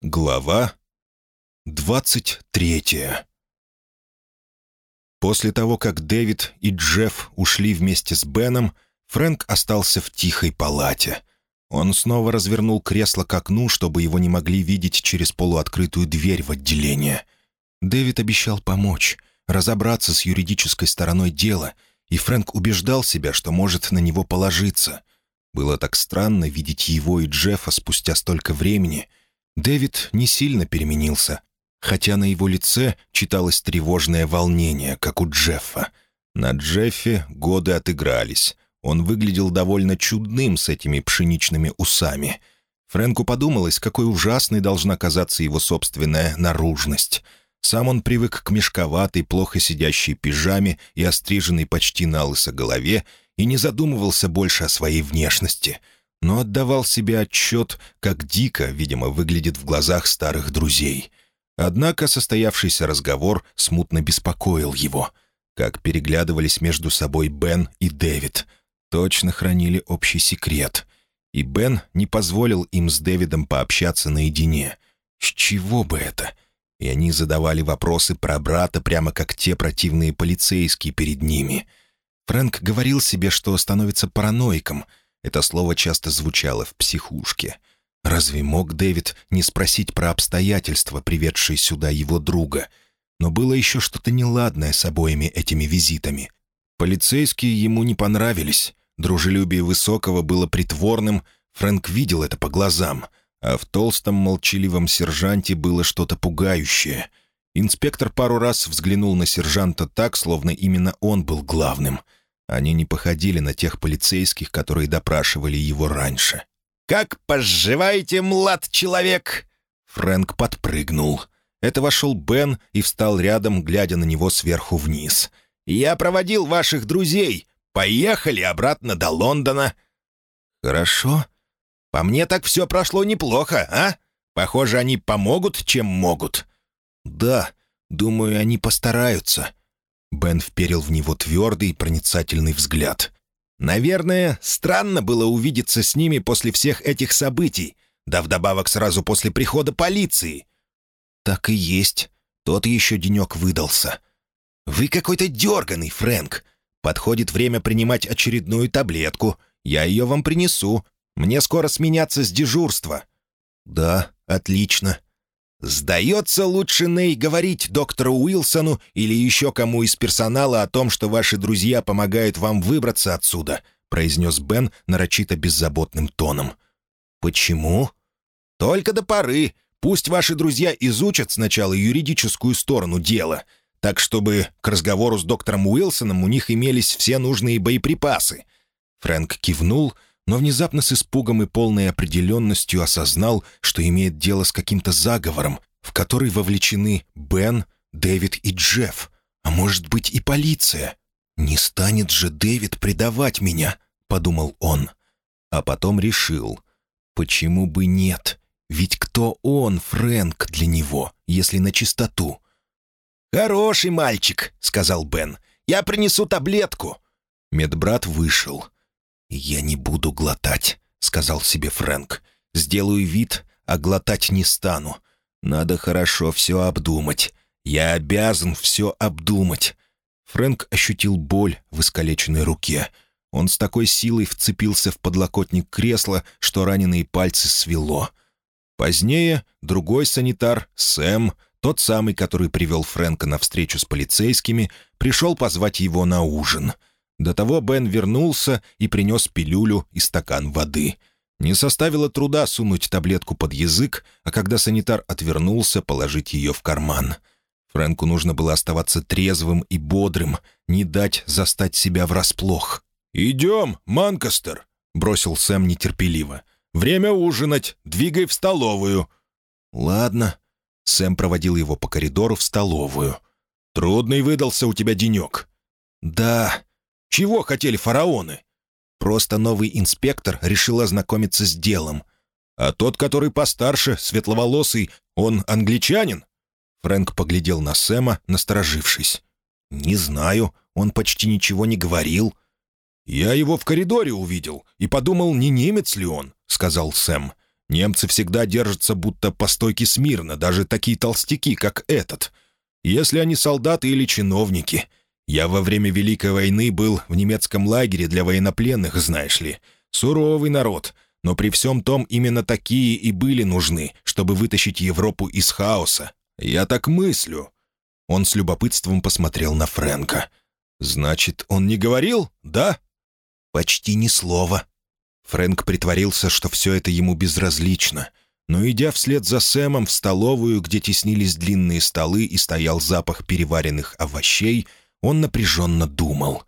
Глава двадцать третья После того, как Дэвид и Джефф ушли вместе с Беном, Фрэнк остался в тихой палате. Он снова развернул кресло к окну, чтобы его не могли видеть через полуоткрытую дверь в отделение. Дэвид обещал помочь, разобраться с юридической стороной дела, и Фрэнк убеждал себя, что может на него положиться. Было так странно видеть его и Джеффа спустя столько времени — Дэвид не сильно переменился, хотя на его лице читалось тревожное волнение, как у Джеффа. На Джеффе годы отыгрались. Он выглядел довольно чудным с этими пшеничными усами. Фрэнку подумалось, какой ужасной должна казаться его собственная наружность. Сам он привык к мешковатой, плохо сидящей пижаме и остриженной почти на лысо голове и не задумывался больше о своей внешности — но отдавал себе отчет, как дико, видимо, выглядит в глазах старых друзей. Однако состоявшийся разговор смутно беспокоил его. Как переглядывались между собой Бен и Дэвид. Точно хранили общий секрет. И Бен не позволил им с Дэвидом пообщаться наедине. С чего бы это? И они задавали вопросы про брата прямо как те противные полицейские перед ними. Фрэнк говорил себе, что становится параноиком — это слово часто звучало в психушке. Разве мог Дэвид не спросить про обстоятельства, приведшие сюда его друга? Но было еще что-то неладное с обоими этими визитами. Полицейские ему не понравились. Дружелюбие Высокого было притворным, Фрэнк видел это по глазам, а в толстом молчаливом сержанте было что-то пугающее. Инспектор пару раз взглянул на сержанта так, словно именно он был главным — они не походили на тех полицейских, которые допрашивали его раньше. «Как поживаете, млад человек?» Фрэнк подпрыгнул. Это вошел Бен и встал рядом, глядя на него сверху вниз. «Я проводил ваших друзей. Поехали обратно до Лондона». «Хорошо. По мне так все прошло неплохо, а? Похоже, они помогут, чем могут». «Да, думаю, они постараются. Бен вперил в него твердый, проницательный взгляд. «Наверное, странно было увидеться с ними после всех этих событий, да вдобавок сразу после прихода полиции». «Так и есть. Тот еще денек выдался». «Вы какой-то дерганый, Фрэнк. Подходит время принимать очередную таблетку. Я ее вам принесу. Мне скоро сменяться с дежурства». «Да, отлично. «Сдается лучше Ней говорить доктору Уилсону или еще кому из персонала о том, что ваши друзья помогают вам выбраться отсюда», произнес Бен нарочито беззаботным тоном. «Почему?» «Только до поры. Пусть ваши друзья изучат сначала юридическую сторону дела, так чтобы к разговору с доктором Уилсоном у них имелись все нужные боеприпасы». Фрэнк кивнул — но внезапно с испугом и полной определенностью осознал, что имеет дело с каким-то заговором, в который вовлечены Бен, Дэвид и Джефф, а может быть и полиция. «Не станет же Дэвид предавать меня», — подумал он. А потом решил, почему бы нет? Ведь кто он, Фрэнк, для него, если на чистоту? «Хороший мальчик», — сказал Бен. «Я принесу таблетку». Медбрат вышел. «Я не буду глотать», — сказал себе Фрэнк. «Сделаю вид, а глотать не стану. Надо хорошо все обдумать. Я обязан все обдумать». Фрэнк ощутил боль в искалеченной руке. Он с такой силой вцепился в подлокотник кресла, что раненые пальцы свело. Позднее другой санитар, Сэм, тот самый, который привел Фрэнка на встречу с полицейскими, пришел позвать его на ужин — до того Бен вернулся и принес пилюлю и стакан воды. Не составило труда сунуть таблетку под язык, а когда санитар отвернулся, положить ее в карман. Фрэнку нужно было оставаться трезвым и бодрым, не дать застать себя врасплох. «Идем, Манкастер!» — бросил Сэм нетерпеливо. «Время ужинать. Двигай в столовую». «Ладно». Сэм проводил его по коридору в столовую. «Трудный выдался у тебя денек». «Да», чего хотели фараоны? Просто новый инспектор решил ознакомиться с делом. А тот, который постарше, светловолосый, он англичанин? Фрэнк поглядел на Сэма, насторожившись. «Не знаю, он почти ничего не говорил». «Я его в коридоре увидел и подумал, не немец ли он», — сказал Сэм. Немцы всегда держатся будто по стойке смирно, даже такие толстяки, как этот. Если они солдаты или чиновники. Я во время Великой войны был в немецком лагере для военнопленных, знаешь ли. Суровый народ, но при всем том именно такие и были нужны, чтобы вытащить Европу из хаоса. Я так мыслю». Он с любопытством посмотрел на Фрэнка. «Значит, он не говорил, да?» «Почти ни слова». Фрэнк притворился, что все это ему безразлично. Но, идя вслед за Сэмом в столовую, где теснились длинные столы и стоял запах переваренных овощей, он напряженно думал.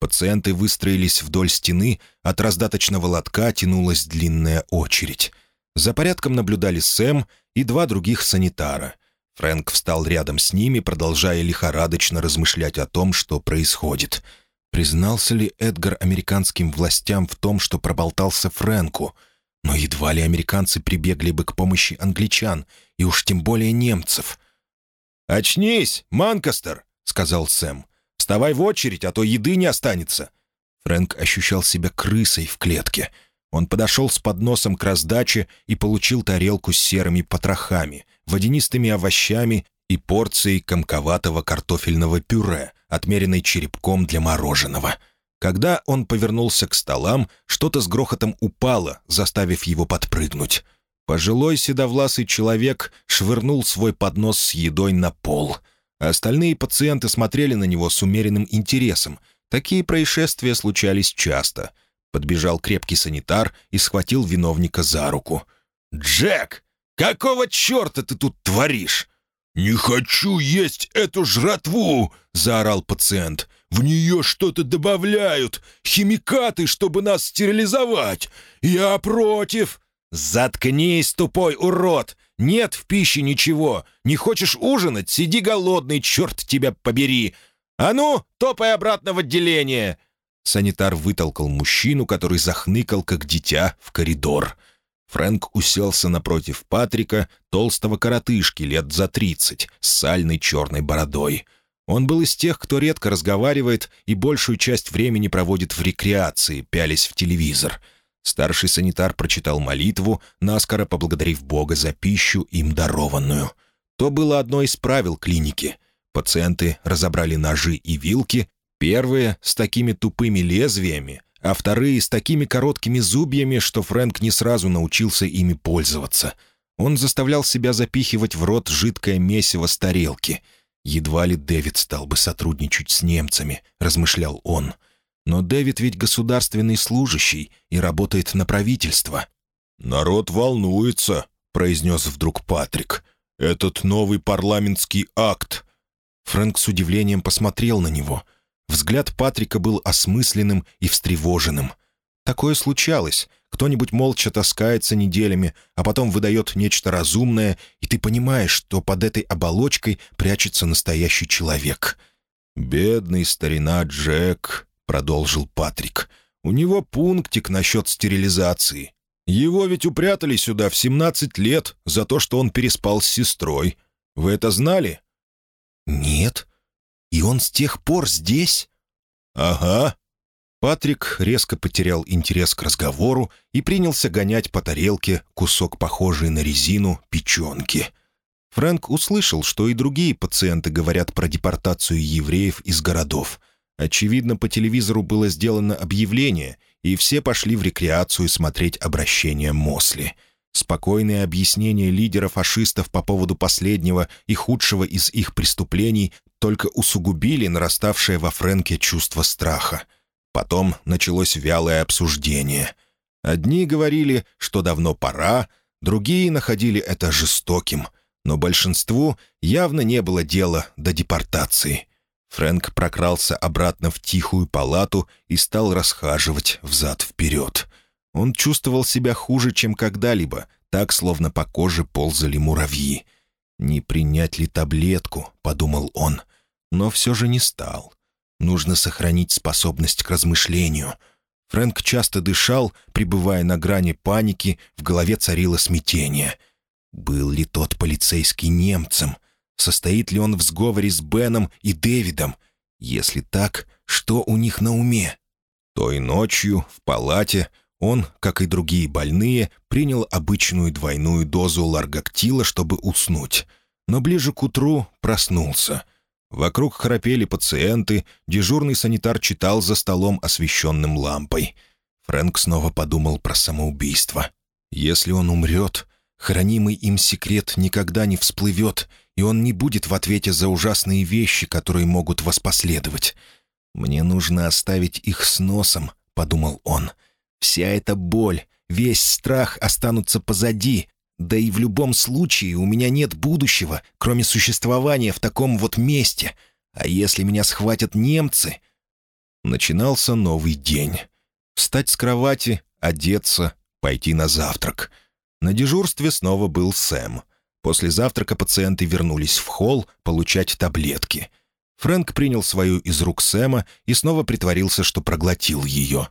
Пациенты выстроились вдоль стены, от раздаточного лотка тянулась длинная очередь. За порядком наблюдали Сэм и два других санитара. Фрэнк встал рядом с ними, продолжая лихорадочно размышлять о том, что происходит. Признался ли Эдгар американским властям в том, что проболтался Фрэнку? Но едва ли американцы прибегли бы к помощи англичан, и уж тем более немцев. «Очнись, Манкастер!» — сказал Сэм. «Вставай в очередь, а то еды не останется». Фрэнк ощущал себя крысой в клетке. Он подошел с подносом к раздаче и получил тарелку с серыми потрохами — водянистыми овощами и порцией комковатого картофельного пюре, отмеренной черепком для мороженого. Когда он повернулся к столам, что-то с грохотом упало, заставив его подпрыгнуть. Пожилой седовласый человек швырнул свой поднос с едой на пол. Остальные пациенты смотрели на него с умеренным интересом. Такие происшествия случались часто. Подбежал крепкий санитар и схватил виновника за руку. «Джек!» Какого черта ты тут творишь?» «Не хочу есть эту жратву!» — заорал пациент. «В нее что-то добавляют, химикаты, чтобы нас стерилизовать. Я против!» «Заткнись, тупой урод! Нет в пище ничего. Не хочешь ужинать? Сиди голодный, черт тебя побери! А ну, топай обратно в отделение!» Санитар вытолкал мужчину, который захныкал, как дитя, в коридор. Фрэнк уселся напротив Патрика, толстого коротышки лет за тридцать, с сальной черной бородой. Он был из тех, кто редко разговаривает и большую часть времени проводит в рекреации, пялись в телевизор. Старший санитар прочитал молитву, наскоро поблагодарив Бога за пищу, им дарованную. То было одно из правил клиники. Пациенты разобрали ножи и вилки, первые с такими тупыми лезвиями, а вторые с такими короткими зубьями, что Фрэнк не сразу научился ими пользоваться. Он заставлял себя запихивать в рот жидкое месиво с тарелки. Едва ли Дэвид стал бы сотрудничать с немцами, размышлял он. Но Дэвид ведь государственный служащий и работает на правительство. «Народ волнуется», — произнес вдруг Патрик. «Этот новый парламентский акт». Фрэнк с удивлением посмотрел на него — Взгляд Патрика был осмысленным и встревоженным. Такое случалось. Кто-нибудь молча таскается неделями, а потом выдает нечто разумное, и ты понимаешь, что под этой оболочкой прячется настоящий человек. «Бедный старина Джек», — продолжил Патрик. «У него пунктик насчет стерилизации. Его ведь упрятали сюда в 17 лет за то, что он переспал с сестрой. Вы это знали?» «Нет», и он с тех пор здесь?» «Ага». Патрик резко потерял интерес к разговору и принялся гонять по тарелке кусок, похожий на резину, печенки. Фрэнк услышал, что и другие пациенты говорят про депортацию евреев из городов. Очевидно, по телевизору было сделано объявление, и все пошли в рекреацию смотреть обращение Мосли. Спокойные объяснения лидера фашистов по поводу последнего и худшего из их преступлений только усугубили нараставшее во Фрэнке чувство страха. Потом началось вялое обсуждение. Одни говорили, что давно пора, другие находили это жестоким, но большинству явно не было дела до депортации. Фрэнк прокрался обратно в тихую палату и стал расхаживать взад-вперед. Он чувствовал себя хуже, чем когда-либо, так, словно по коже ползали муравьи. «Не принять ли таблетку?» — подумал он — но все же не стал. Нужно сохранить способность к размышлению. Фрэнк часто дышал, пребывая на грани паники, в голове царило смятение. Был ли тот полицейский немцем? Состоит ли он в сговоре с Беном и Дэвидом? Если так, что у них на уме? Той ночью в палате Он, как и другие больные, принял обычную двойную дозу ларгактила, чтобы уснуть. Но ближе к утру проснулся. Вокруг храпели пациенты, дежурный санитар читал за столом, освещенным лампой. Фрэнк снова подумал про самоубийство. Если он умрет, хранимый им секрет никогда не всплывет, и он не будет в ответе за ужасные вещи, которые могут воспоследовать. «Мне нужно оставить их с носом», — подумал он. «Вся эта боль, весь страх останутся позади, да и в любом случае у меня нет будущего, кроме существования в таком вот месте. А если меня схватят немцы...» Начинался новый день. Встать с кровати, одеться, пойти на завтрак. На дежурстве снова был Сэм. После завтрака пациенты вернулись в холл получать таблетки — Фрэнк принял свою из рук Сэма и снова притворился, что проглотил ее.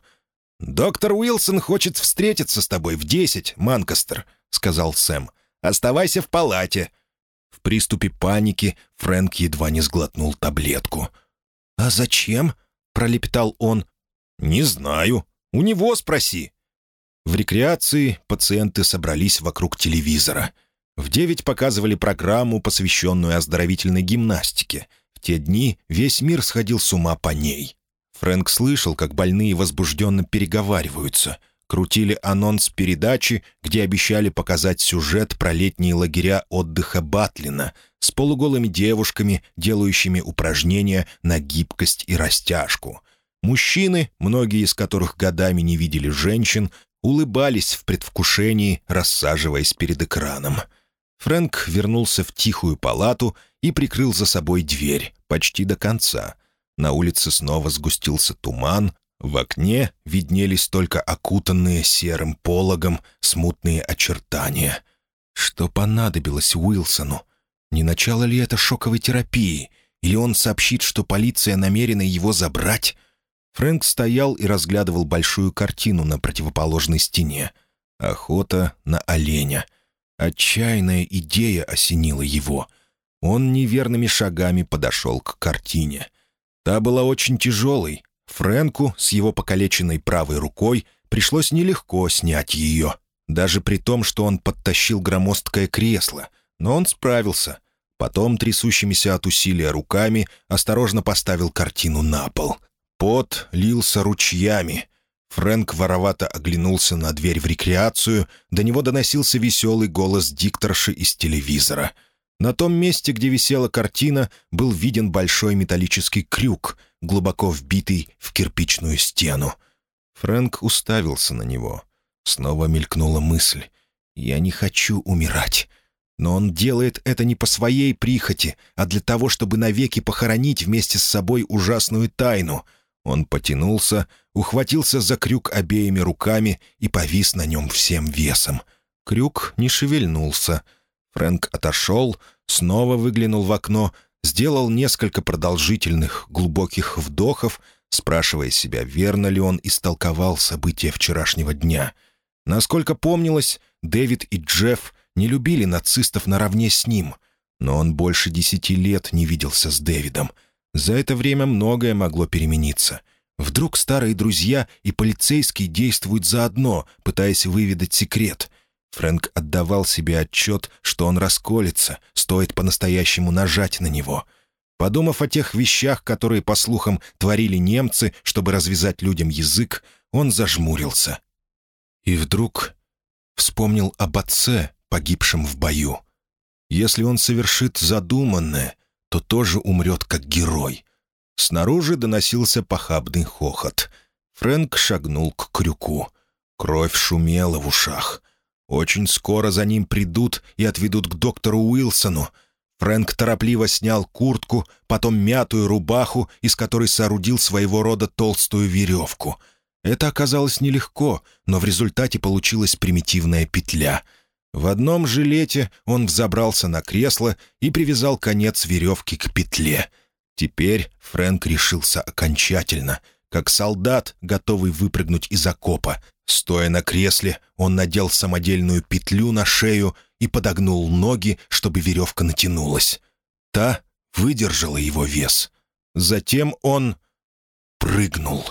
«Доктор Уилсон хочет встретиться с тобой в десять, Манкастер», — сказал Сэм. «Оставайся в палате». В приступе паники Фрэнк едва не сглотнул таблетку. «А зачем?» — пролепетал он. «Не знаю. У него спроси». В рекреации пациенты собрались вокруг телевизора. В девять показывали программу, посвященную оздоровительной гимнастике — те дни весь мир сходил с ума по ней. Фрэнк слышал, как больные возбужденно переговариваются. Крутили анонс передачи, где обещали показать сюжет про летние лагеря отдыха Батлина с полуголыми девушками, делающими упражнения на гибкость и растяжку. Мужчины, многие из которых годами не видели женщин, улыбались в предвкушении, рассаживаясь перед экраном. Фрэнк вернулся в тихую палату и прикрыл за собой дверь почти до конца. На улице снова сгустился туман, в окне виднелись только окутанные серым пологом смутные очертания. Что понадобилось Уилсону? Не начало ли это шоковой терапии? Или он сообщит, что полиция намерена его забрать? Фрэнк стоял и разглядывал большую картину на противоположной стене. Охота на оленя. Отчаянная идея осенила его — он неверными шагами подошел к картине. Та была очень тяжелой. Фрэнку с его покалеченной правой рукой пришлось нелегко снять ее, даже при том, что он подтащил громоздкое кресло. Но он справился. Потом, трясущимися от усилия руками, осторожно поставил картину на пол. Пот лился ручьями. Фрэнк воровато оглянулся на дверь в рекреацию, до него доносился веселый голос дикторши из телевизора — на том месте, где висела картина, был виден большой металлический крюк, глубоко вбитый в кирпичную стену. Фрэнк уставился на него. Снова мелькнула мысль. «Я не хочу умирать». Но он делает это не по своей прихоти, а для того, чтобы навеки похоронить вместе с собой ужасную тайну. Он потянулся, ухватился за крюк обеими руками и повис на нем всем весом. Крюк не шевельнулся — Фрэнк отошел, снова выглянул в окно, сделал несколько продолжительных, глубоких вдохов, спрашивая себя, верно ли он истолковал события вчерашнего дня. Насколько помнилось, Дэвид и Джефф не любили нацистов наравне с ним, но он больше десяти лет не виделся с Дэвидом. За это время многое могло перемениться. Вдруг старые друзья и полицейские действуют заодно, пытаясь выведать секрет — Фрэнк отдавал себе отчет, что он расколется, стоит по-настоящему нажать на него. Подумав о тех вещах, которые, по слухам, творили немцы, чтобы развязать людям язык, он зажмурился. И вдруг вспомнил об отце, погибшем в бою. Если он совершит задуманное, то тоже умрет как герой. Снаружи доносился похабный хохот. Фрэнк шагнул к крюку. Кровь шумела в ушах — очень скоро за ним придут и отведут к доктору Уилсону. Фрэнк торопливо снял куртку, потом мятую рубаху, из которой соорудил своего рода толстую веревку. Это оказалось нелегко, но в результате получилась примитивная петля. В одном жилете он взобрался на кресло и привязал конец веревки к петле. Теперь Фрэнк решился окончательно, как солдат, готовый выпрыгнуть из окопа, Стоя на кресле, он надел самодельную петлю на шею и подогнул ноги, чтобы веревка натянулась. Та выдержала его вес. Затем он прыгнул.